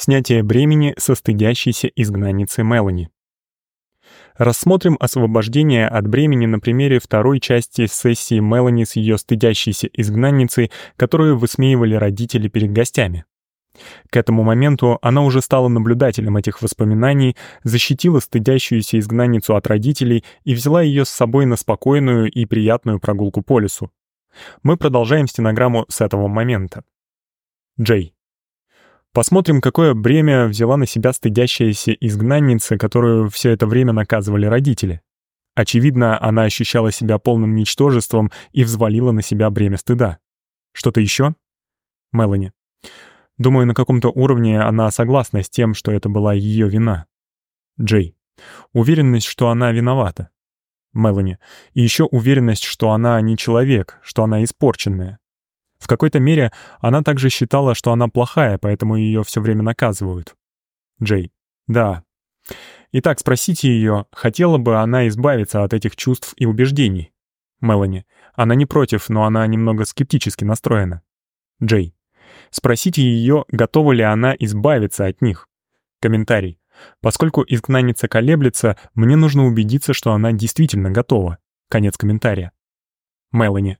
Снятие бремени со стыдящейся изгнанницы Мелани. Рассмотрим освобождение от бремени на примере второй части сессии Мелани с ее стыдящейся изгнанницей, которую высмеивали родители перед гостями. К этому моменту она уже стала наблюдателем этих воспоминаний, защитила стыдящуюся изгнанницу от родителей и взяла ее с собой на спокойную и приятную прогулку по лесу. Мы продолжаем стенограмму с этого момента. Джей. Посмотрим, какое бремя взяла на себя стыдящаяся изгнанница, которую все это время наказывали родители. Очевидно, она ощущала себя полным ничтожеством и взвалила на себя бремя стыда. Что-то еще? Мелани. Думаю, на каком-то уровне она согласна с тем, что это была ее вина. Джей. Уверенность, что она виновата. Мелани. И еще уверенность, что она не человек, что она испорченная. Какой-то мере она также считала, что она плохая, поэтому ее все время наказывают. Джей. Да. Итак, спросите ее, хотела бы она избавиться от этих чувств и убеждений. Мелани. Она не против, но она немного скептически настроена. Джей. Спросите ее, готова ли она избавиться от них. Комментарий. Поскольку изгнанница колеблется, мне нужно убедиться, что она действительно готова. Конец комментария. Мелани.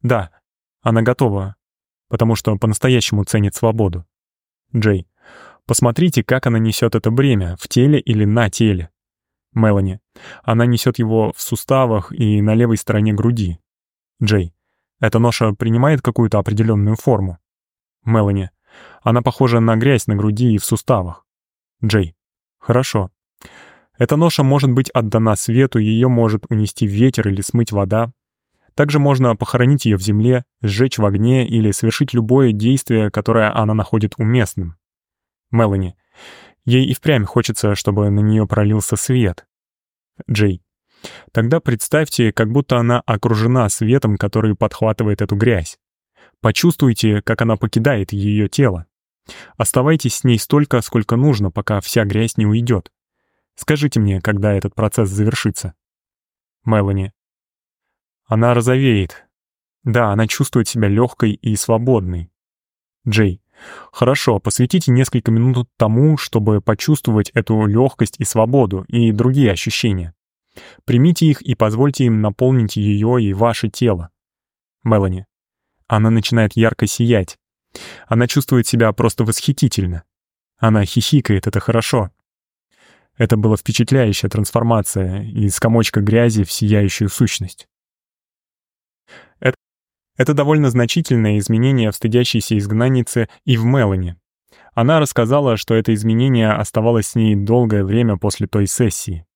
Да, она готова, потому что по-настоящему ценит свободу. Джей. Посмотрите, как она несет это бремя, в теле или на теле. Мелани. Она несет его в суставах и на левой стороне груди. Джей. Эта ноша принимает какую-то определенную форму. Мелани. Она похожа на грязь на груди и в суставах. Джей. Хорошо. Эта ноша может быть отдана свету, ее может унести ветер или смыть вода. Также можно похоронить ее в земле, сжечь в огне или совершить любое действие, которое она находит уместным. Мелани. Ей и впрямь хочется, чтобы на нее пролился свет. Джей. Тогда представьте, как будто она окружена светом, который подхватывает эту грязь. Почувствуйте, как она покидает ее тело. Оставайтесь с ней столько, сколько нужно, пока вся грязь не уйдет. Скажите мне, когда этот процесс завершится. Мелани. Она розовеет. Да, она чувствует себя легкой и свободной. Джей. Хорошо, посвятите несколько минут тому, чтобы почувствовать эту легкость и свободу и другие ощущения. Примите их и позвольте им наполнить ее и ваше тело. Мелани. Она начинает ярко сиять. Она чувствует себя просто восхитительно. Она хихикает, это хорошо. Это была впечатляющая трансформация из комочка грязи в сияющую сущность. Это, довольно значительное изменение в стыдящейся изгнаннице и в Мелани. Она рассказала, что это изменение оставалось с ней долгое время после той сессии.